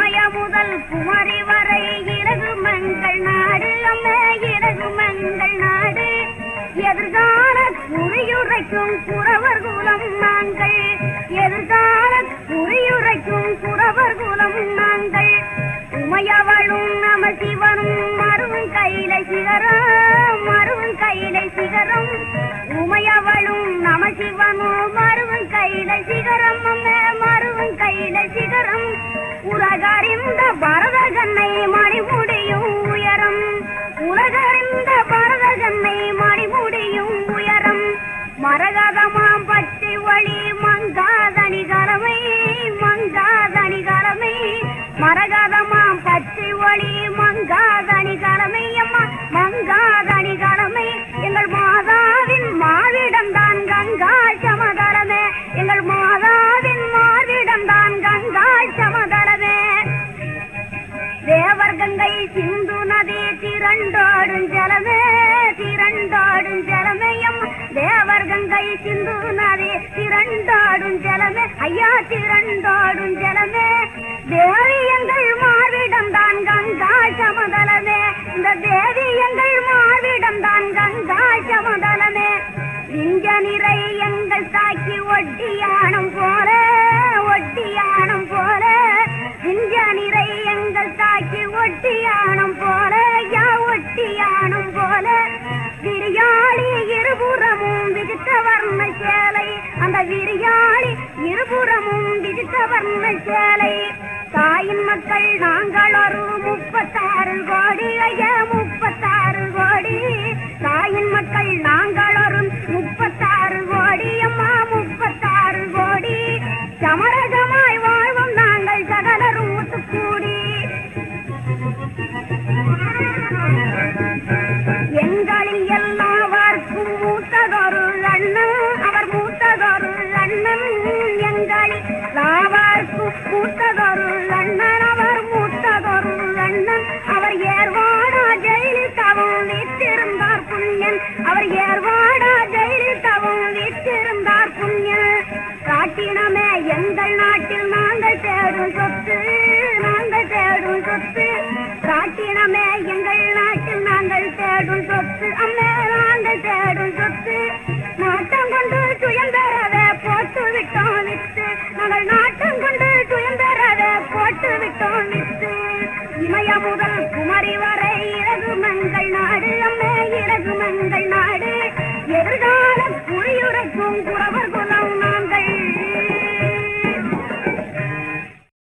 குமரி வரை இறகு மங்கள் நாடு அம்மே இறகு மங்கள் நாடு. எதிர்கால குறியுரைக்கும் குறவர் குலம் நாங்கள். எதிர்கால குறியுரைக்கும் குறவர் குலம் நாங்கள். உமையவளும் நம சிவனும் மருவும் கையில சிகரம் மருவும் கையில சிகரம். உமையவளும் நம சிவனும் மருவும் கையில சிகரம் அம்மே மருவும் கையில சிகரம். உலகறிந்த பரத கண்ணை மணிமுடியும் சிந்து நதி திரண்டோடும் ஜலமே திரண்டோடும் ஜலமேயம். தேவர் கங்கை சிந்து நதி திரண்டோடும் ஜலமே ஐயா திரண்டோடும் ஜலமே. தேவி எங்கள் மார்விடம் தான் கங்கா சமதலமே. இந்த தேவி எங்கள் மார்விடம் தான் கங்கா சமதலமே. இங்க நிறை எங்கள் தாக்கி ஒட்டியா இருபுறமும் விதித்த சேலை தாயின் மக்கள் நாங்கள் ஒரு முப்பத்தாறு மூத்ததொருள் அண்ணன் அவர் மூத்ததொருள் அண்ணன். அவர் ஏர்வாடா ஜெயிலில் தவம் வீற்றிருந்தார் புண்ணியன். அவர் ஏர்வாடா ஜெயிலில் தவம் வீற்றிருந்தார் புண்ணியன். காட்டினமே எங்கள் நாட்டில் நாங்கள் தேடும் சொத்து நாங்கள் தேடும் சொத்து. காட்டினமே எங்கள் நாட்டில் நாங்கள் தேடும் சொத்து. அம்மே முதல் குமரி வரை இறகு மங்கள் நாடு அம்மே இறகு மங்கள் நாடு. எதிர்காலம் புரியுரைக்கும் குறவ